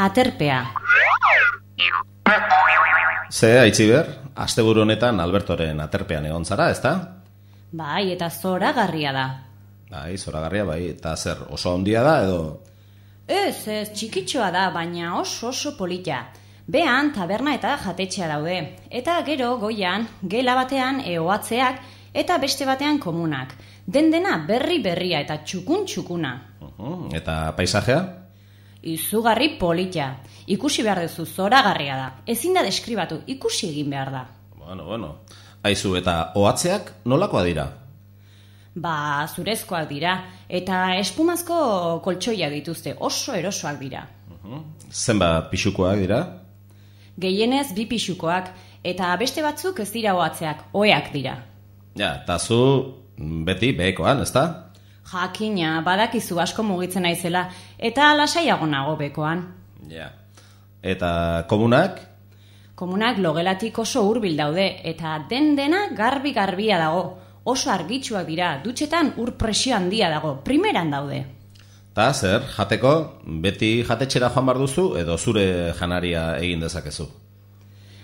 Aterpea. Ze, aitziber, asteburu honetan Albertoren aterpean egon zara, ezta? Bai, eta zoragarria da. Bai, zoragarria, bai, eta zer, oso handia da, edo... Ez, ez, txikitxoa da, baina oso oso polita. Behan, taberna eta jatetxea daude. Eta gero, goian, gela batean eoatzeak eta beste batean komunak. Den dena berri berria eta txukun txukuna. Uhum, eta paisajea? Izugarri polita. Ikusi behar duzu zoragarria da. Ezin da deskribatu, ikusi egin behar da. Bueno, bueno. Aizu, eta ohatzeak nolakoa dira? Ba, zurezkoak dira, eta espumazko koltsoia dituzte, oso erosoak dira. Uhum. Zenbat pixukoak dira? Gehienez bi pixukoak, eta beste batzuk ez dira ohatzeak, oeak dira. Ja, eta zu beti behekoan, ezta? Jakina, badakizu asko mugitzen naizela, eta lasaiago nago bekoan. Ja. Eta komunak? Komunak logelatik oso hurbil daude, eta den dena garbi-garbia dago. Oso argitsuak dira, dutxetan ur presio handia dago, primeran daude. Ta zer, jateko, beti jatetxera joan bar duzu edo zure janaria egin dezakezu?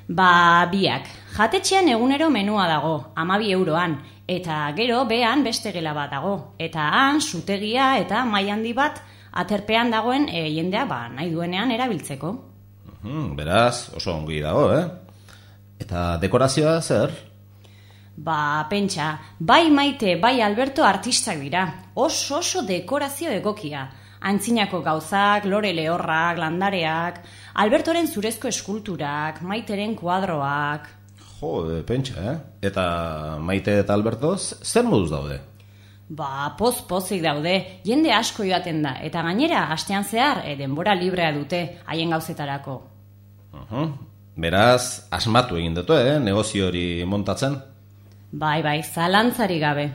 Ba, biak. Jatetxean egunero menua dago, amabi euroan, eta gero behan beste gela bat dago. Eta han, sutegia eta mai handi bat aterpean dagoen e, jendea ba, nahi duenean erabiltzeko. Uhum, beraz, oso ongi dago, eh? Eta dekorazioa zer? Ba, pentsa, bai maite, bai Alberto artistak dira. Oso oso dekorazio egokia. Antzinako gauzak, lore lehorrak, landareak, Albertoren zurezko eskulturak, maiteren kuadroak. Jo, pentsa, eh? Eta maite eta albertoz, zer moduz daude? Ba, poz-pozik daude, jende asko joaten da, eta gainera, astean zehar, e, denbora librea dute, haien gauzetarako. Uhum. Beraz, asmatu egin dute, eh? Negozio hori montatzen? Bai, bai, zalantzari gabe.